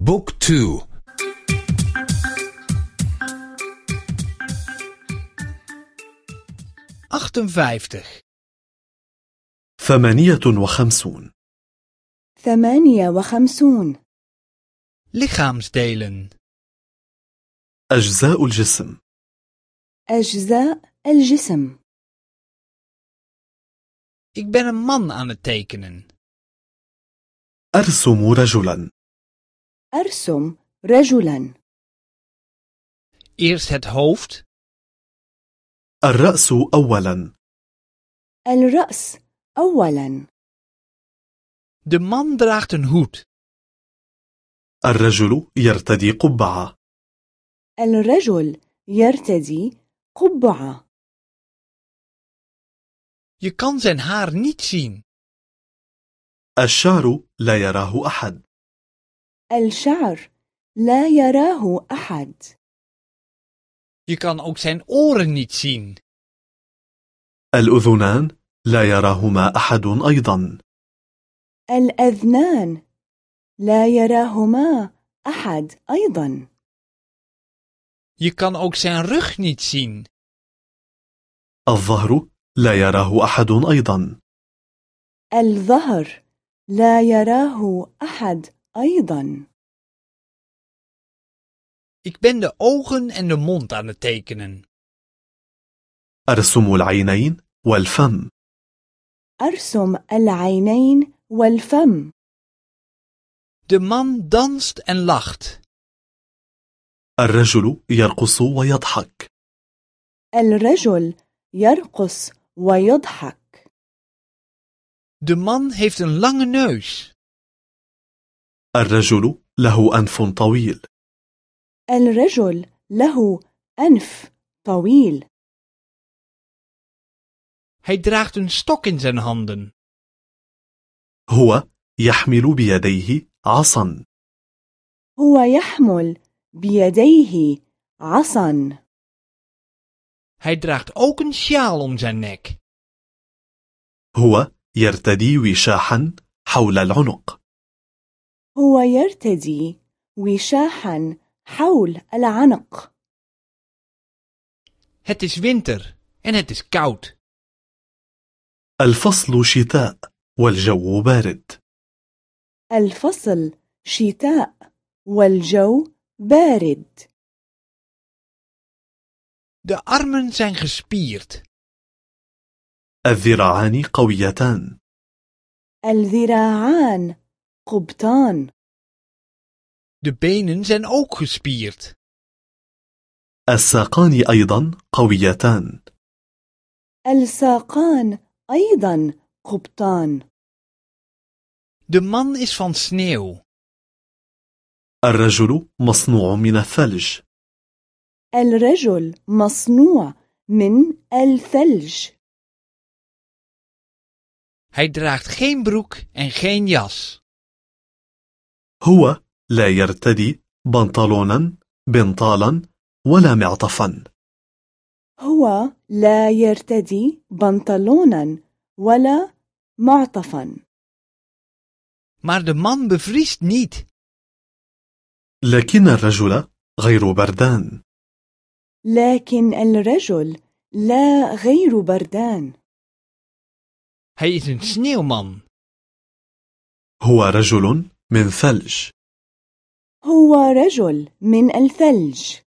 بوك تو. ثمانية وخمسون. ثمانية وخمسون. lichaamsdelen أجزاء الجسم. أجزاء الجسم. Ik ben een man aan het tekenen. أرسم رجلا. أرسم رجلا. Eerst het hoofd, الرأس أولا. الرأس أولا. De man draagt een hoed. الرجل يرتدي قبعة. الرجل يرتدي قبعة. Je kan zijn haar niet zien. الشعر لا يراه أحد. الشعر لا يراه أحد Je kan ook zijn oren niet zien. الأذنان لا يراهما أحد أيضا الأذنان لا يراهما أحد أيضا Je kan ook zijn rug niet zien. الظهر لا يراه أحد أيضا الظهر لا يراه أحد أيضا Ik ben de ogen en de mond aan het tekenen. أرسم العينين والفم أرسم العينين والفم De man danst en lacht. الرجل يرقص ويضحك الرجل يرقص ويضحك De man heeft een lange neus. الرجل له أنف طويل. الرجل له أنف طويل. Hij draagt een stok in zijn handen. هو يحمل بيديه عصا. هو يحمل بيديه عصا. Hij draagt ook een sjaal om zijn nek. هو يرتدي وشاحا حول العنق. هو يرتدي وشاحا حول العنق Het is winter en het is koud. الفصل شتاء والجو بارد الفصل شتاء والجو بارد De armen zijn gespierd. الذراعان قويتان الذراعان قبطان De benen zijn ook gespierd. الساقان أيضا قويتان الساقان أيضا قبطان De man is van sneeuw. الرجل مصنوع من الثلج الرجل مصنوع من الثلج Hij draagt geen broek en geen jas. هو لا يرتدي بنطلونا بنطالا ولا معطفا هو لا يرتدي بنطلونا ولا معطفا Maar de man bevriest niet. لكن الرجل غير بردان لكن الرجل لا غير بردان Hij is een sneeuwman. هو رجل من ثلج. هو رجل من الثلج.